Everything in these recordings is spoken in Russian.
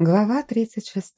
Глава 36.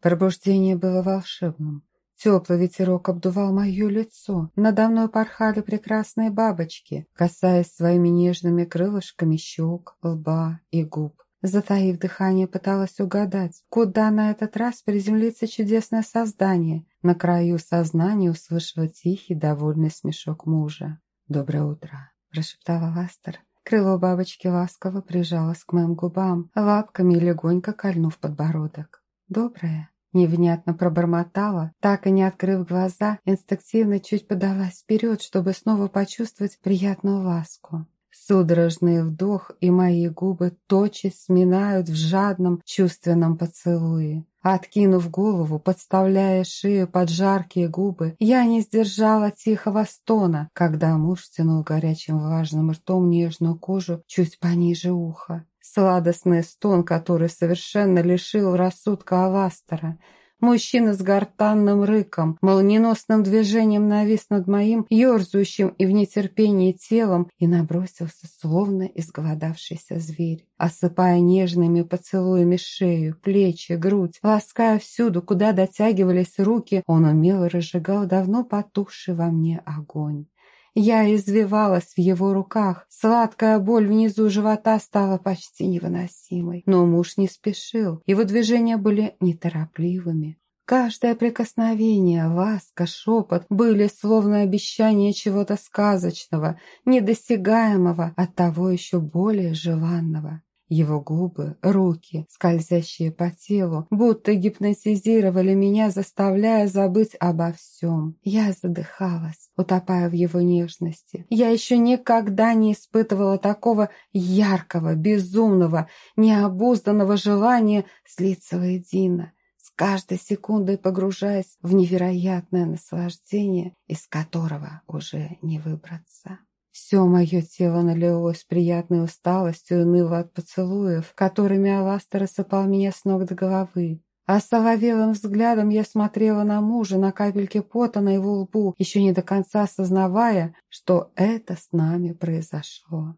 Пробуждение было волшебным. Теплый ветерок обдувал мое лицо. Надо мной порхали прекрасные бабочки, касаясь своими нежными крылышками щек, лба и губ. Затаив дыхание, пыталась угадать, куда на этот раз приземлится чудесное создание. На краю сознания услышала тихий, довольный смешок мужа. «Доброе утро», – прошептала Ластер. Крыло бабочки ласково прижалось к моим губам, лапками легонько кольнув подбородок. «Доброе?» Невнятно пробормотала, так и не открыв глаза, инстинктивно чуть подалась вперед, чтобы снова почувствовать приятную ласку. Судорожный вдох, и мои губы тотчас сминают в жадном чувственном поцелуе. Откинув голову, подставляя шею под жаркие губы, я не сдержала тихого стона, когда муж тянул горячим влажным ртом нежную кожу чуть пониже уха. Сладостный стон, который совершенно лишил рассудка Аластера – Мужчина с гортанным рыком, молниеносным движением навис над моим ерзающим и в нетерпении телом и набросился, словно изголодавшийся зверь, осыпая нежными поцелуями шею, плечи, грудь, лаская всюду, куда дотягивались руки, он умело разжигал давно потухший во мне огонь. Я извивалась в его руках. Сладкая боль внизу живота стала почти невыносимой. Но муж не спешил. Его движения были неторопливыми. Каждое прикосновение, ласка, шепот были словно обещание чего-то сказочного, недосягаемого, от того еще более желанного. Его губы, руки, скользящие по телу, будто гипнотизировали меня, заставляя забыть обо всем. Я задыхалась, утопая в его нежности. Я еще никогда не испытывала такого яркого, безумного, необузданного желания слиться воедино, с каждой секундой погружаясь в невероятное наслаждение, из которого уже не выбраться. Все мое тело налилось приятной усталостью и ныло от поцелуев, которыми Аластер осыпал меня с ног до головы. А соловелым взглядом я смотрела на мужа, на капельки пота на его лбу, еще не до конца осознавая, что это с нами произошло.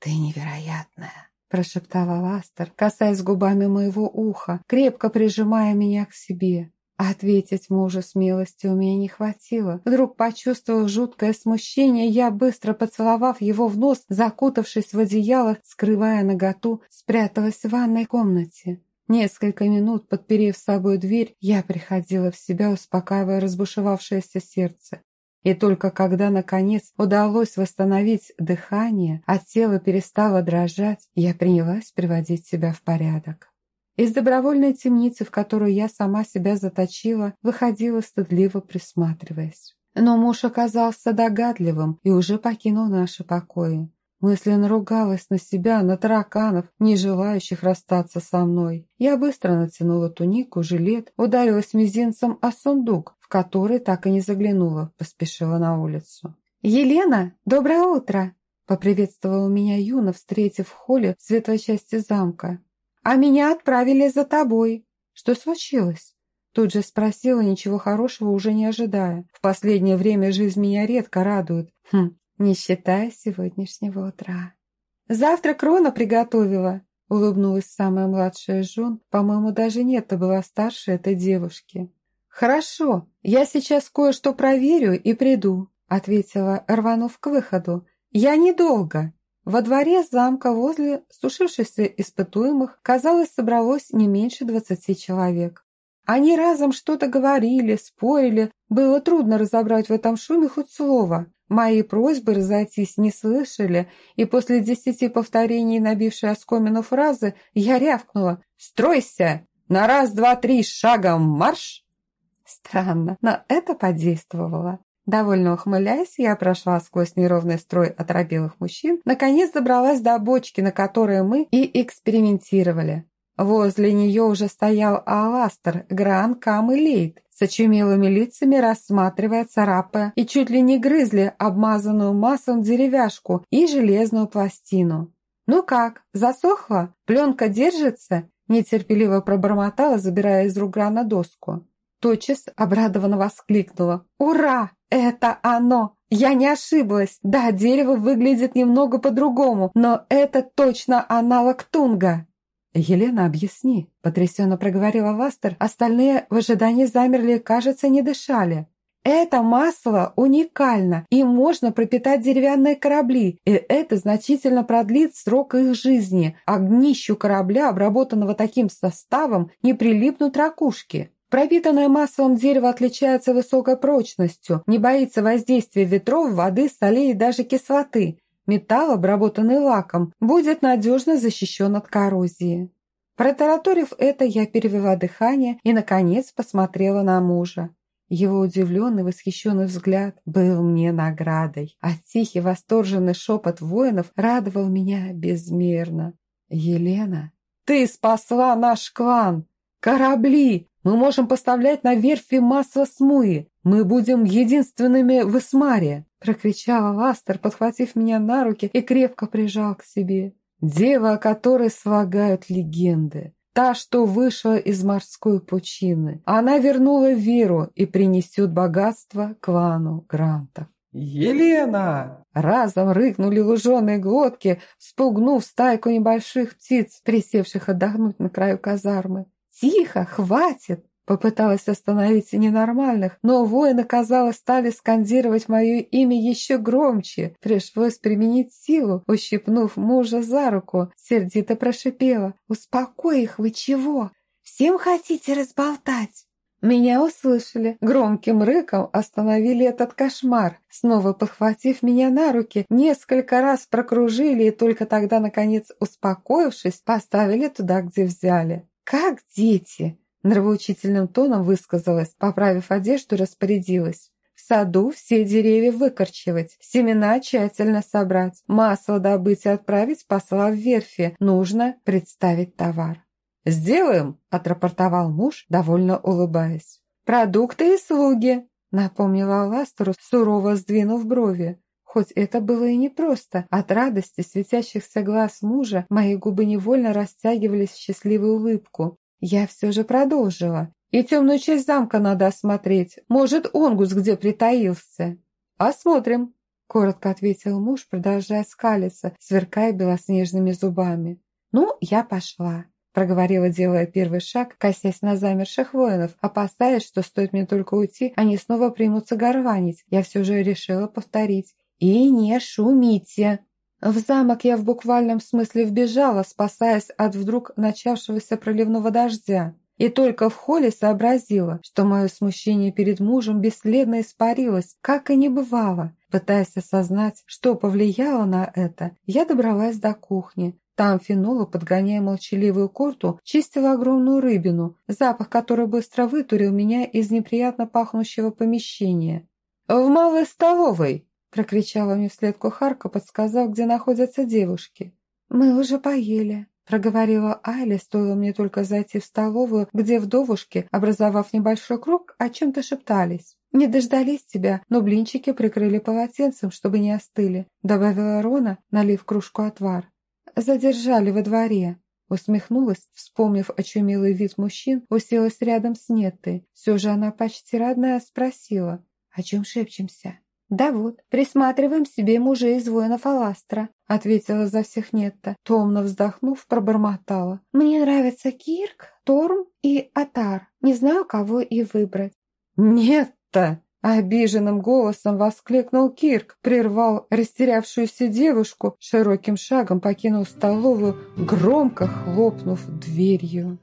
«Ты невероятная!» – прошептала Аластер, касаясь губами моего уха, крепко прижимая меня к себе. Ответить мужу смелости у меня не хватило. Вдруг почувствовав жуткое смущение, я, быстро поцеловав его в нос, закутавшись в одеяло, скрывая наготу, спряталась в ванной комнате. Несколько минут, подперев с собой дверь, я приходила в себя, успокаивая разбушевавшееся сердце. И только когда, наконец, удалось восстановить дыхание, а тело перестало дрожать, я принялась приводить себя в порядок. Из добровольной темницы, в которую я сама себя заточила, выходила стыдливо присматриваясь. Но муж оказался догадливым и уже покинул наши покои. Мысленно ругалась на себя, на тараканов, не желающих расстаться со мной. Я быстро натянула тунику, жилет, ударилась мизинцем о сундук, который так и не заглянула, поспешила на улицу. «Елена, доброе утро!» – поприветствовала меня Юна, встретив в холле светлой части замка а меня отправили за тобой. Что случилось?» Тут же спросила, ничего хорошего уже не ожидая. В последнее время жизнь меня редко радует. Хм, не считая сегодняшнего утра. «Завтра крона приготовила», — улыбнулась самая младшая жен. По-моему, даже нет-то была старше этой девушки. «Хорошо, я сейчас кое-что проверю и приду», — ответила, рванув к выходу. «Я недолго». Во дворе замка возле сушившихся испытуемых, казалось, собралось не меньше двадцати человек. Они разом что-то говорили, спорили, было трудно разобрать в этом шуме хоть слово. Мои просьбы разойтись не слышали, и после десяти повторений набившей оскомину фразы я рявкнула «Стройся! На раз, два, три, шагом марш!» Странно, но это подействовало. Довольно ухмыляясь, я прошла сквозь неровный строй оторопелых мужчин, наконец добралась до бочки, на которой мы и экспериментировали. Возле нее уже стоял Аластер, Гран, Кам и Лейт, с очумелыми лицами рассматривая царапая и чуть ли не грызли обмазанную маслом деревяшку и железную пластину. «Ну как, засохла? Пленка держится?» нетерпеливо пробормотала, забирая из рук Грана доску. Тотчас обрадованно воскликнула. «Ура! Это оно! Я не ошиблась! Да, дерево выглядит немного по-другому, но это точно аналог тунга!» «Елена, объясни», – потрясенно проговорила Ластер. Остальные в ожидании замерли кажется, не дышали. Это масло уникально, им можно пропитать деревянные корабли, и это значительно продлит срок их жизни, а к днищу корабля, обработанного таким составом, не прилипнут ракушки. Пропитанное маслом дерево отличается высокой прочностью, не боится воздействия ветров, воды, солей и даже кислоты. Металл, обработанный лаком, будет надежно защищен от коррозии. Протараторив это, я перевела дыхание и, наконец, посмотрела на мужа. Его удивленный, восхищенный взгляд был мне наградой, а тихий, восторженный шепот воинов радовал меня безмерно. «Елена, ты спасла наш клан! Корабли! Мы можем поставлять на верфи масло смуи! Мы будем единственными в Исмаре!» Прокричала Ластер, подхватив меня на руки и крепко прижал к себе. Дева, о которой слагают легенды. Та, что вышла из морской пучины. Она вернула веру и принесет богатство клану Грантов. «Елена!» Разом рыкнули луженые глотки, спугнув стайку небольших птиц, присевших отдохнуть на краю казармы. «Тихо, хватит!» Попыталась остановить ненормальных, но воины, казалось, стали скандировать мое имя еще громче. Пришлось применить силу, ущипнув мужа за руку. Сердито прошипела. «Успокой их, вы чего? Всем хотите разболтать?» Меня услышали, громким рыком остановили этот кошмар, снова подхватив меня на руки, несколько раз прокружили и только тогда, наконец, успокоившись, поставили туда, где взяли. Как дети! Нравоучительным тоном высказалась, поправив одежду, распорядилась. В саду все деревья выкорчевать, семена тщательно собрать, масло добыть и отправить посла в верфи. Нужно представить товар. «Сделаем!» – отрапортовал муж, довольно улыбаясь. «Продукты и слуги!» – напомнила Ластеру, сурово сдвинув брови. Хоть это было и непросто, от радости светящихся глаз мужа мои губы невольно растягивались в счастливую улыбку. Я все же продолжила. И темную часть замка надо осмотреть. Может, Онгус где притаился. Осмотрим, коротко ответил муж, продолжая скалиться, сверкая белоснежными зубами. Ну, я пошла. Проговорила, делая первый шаг, косясь на замерших воинов, опасаясь, что стоит мне только уйти, они снова примутся горванить. Я все же решила повторить. «И не шумите!» В замок я в буквальном смысле вбежала, спасаясь от вдруг начавшегося проливного дождя. И только в холле сообразила, что мое смущение перед мужем бесследно испарилось, как и не бывало. Пытаясь осознать, что повлияло на это, я добралась до кухни. Там Финола, подгоняя молчаливую корту, чистила огромную рыбину, запах которой быстро вытурил меня из неприятно пахнущего помещения. «В малой столовой!» Прокричала мне вслед кухарка, подсказав, где находятся девушки. «Мы уже поели», — проговорила Айля, стоило мне только зайти в столовую, где вдовушки, образовав небольшой круг, о чем-то шептались. «Не дождались тебя, но блинчики прикрыли полотенцем, чтобы не остыли», — добавила Рона, налив кружку отвар. «Задержали во дворе». Усмехнулась, вспомнив очумелый вид мужчин, уселась рядом с Неттой. Все же она почти родная спросила, «О чем шепчемся?» «Да вот, присматриваем себе мужей из воинов Аластра», ответила за всех Нетта. Томно вздохнув, пробормотала. «Мне нравятся Кирк, Торм и Атар. Не знаю, кого и выбрать». «Нет-то!» Обиженным голосом воскликнул Кирк, прервал растерявшуюся девушку, широким шагом покинул столовую, громко хлопнув дверью.